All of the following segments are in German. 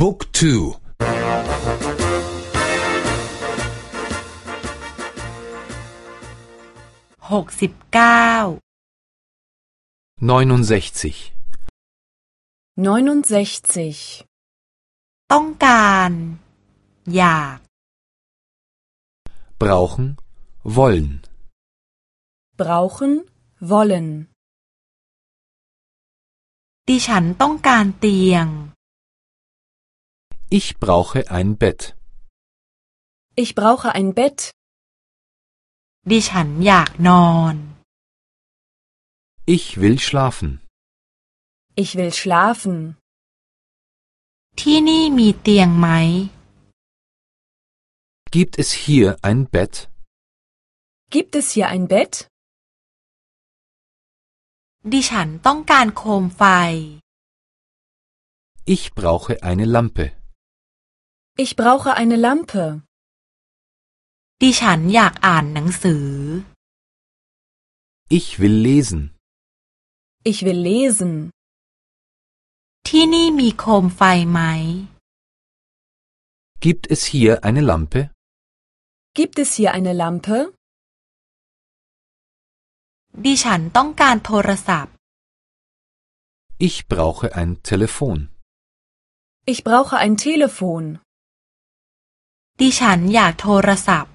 บุ๊กทู หกสิบเก้า 69 69. ต้องการ อยาก brauchen wollen Brauchen, wollen. ดิฉันต้องการเตียง Ich brauche ein Bett Ich brauche ein Bett. ดิฉันอยากนอน Ich will schlafen Ich will schlafen. ที่นี่มีเตียงไหม Gibt es hier ein Bett Gibt es hier ein Bett? ดิฉันต้องการโคมไฟ Ich brauche eine Lampe Ich brauche eine Lampe. ดิฉันอยากอ่านหนังสือ Ich will lesen Ich will lesen. ที่นี่มีโคมไฟไหม Gibt es hier eine Lampe Gibt es hier eine Lampe? ดิฉันต้องการโทรศัพท์ Ich brauche ein Telefon Ich brauche ein Telefon. ดิฉันอยากโทรศัพท์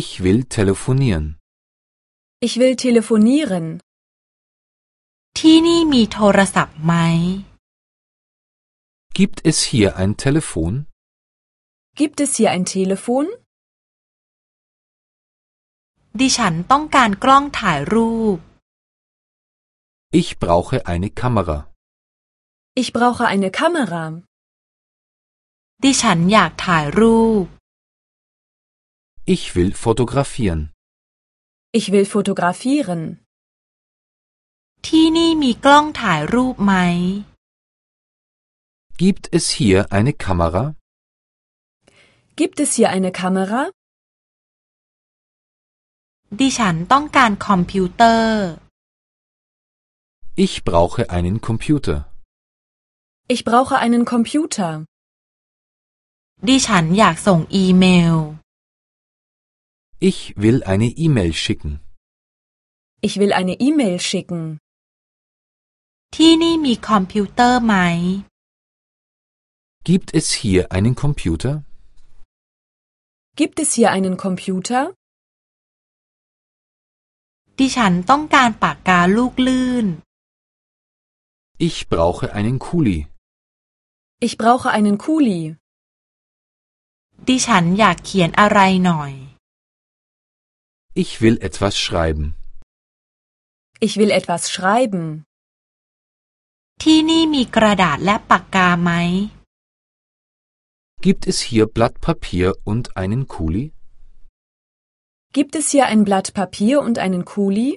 Ich will telefonieren Ich will telefonieren. ที่นี่มีโทรศัพท์ไหม Gibt es hier ein Telefon Gibt es hier ein Telefon? ดิฉันต้องการกล้องถ่ายรูป Ich brauche eine Kamera Ich brauche eine Kamera. ดิฉันอยากถ่ายรูป Ich will fotografieren Ich will fotografieren. ที่นี่มีกล้องถ่ายรูปไหม Gibt es hier eine Kamera Gibt es hier eine Kamera? ดิฉันต้องการคอมพิวเตอร์ Ich brauche einen Computer Ich brauche einen Computer. ดิฉันอยากส่งอีเมล Ich will eine E-Mail schicken Ich will eine E-Mail schicken. ที่นี่มีคอมพิวเตอร์ไหม Gibt es hier einen Computer Gibt es hier einen Computer? ดิฉันต้องการปากกาลูกลื่น Ich brauche einen Kuli Ich brauche einen Kuli. ดิฉันอยากเขียนอะไรหน่อย Ich will etwas schreiben Ich will etwas schreiben. ที่นี่มีกระดาษและปากกาไหม Gibt es hier Blatt Papier und einen Kuli Gibt es hier ein Blatt Papier und einen Kuli?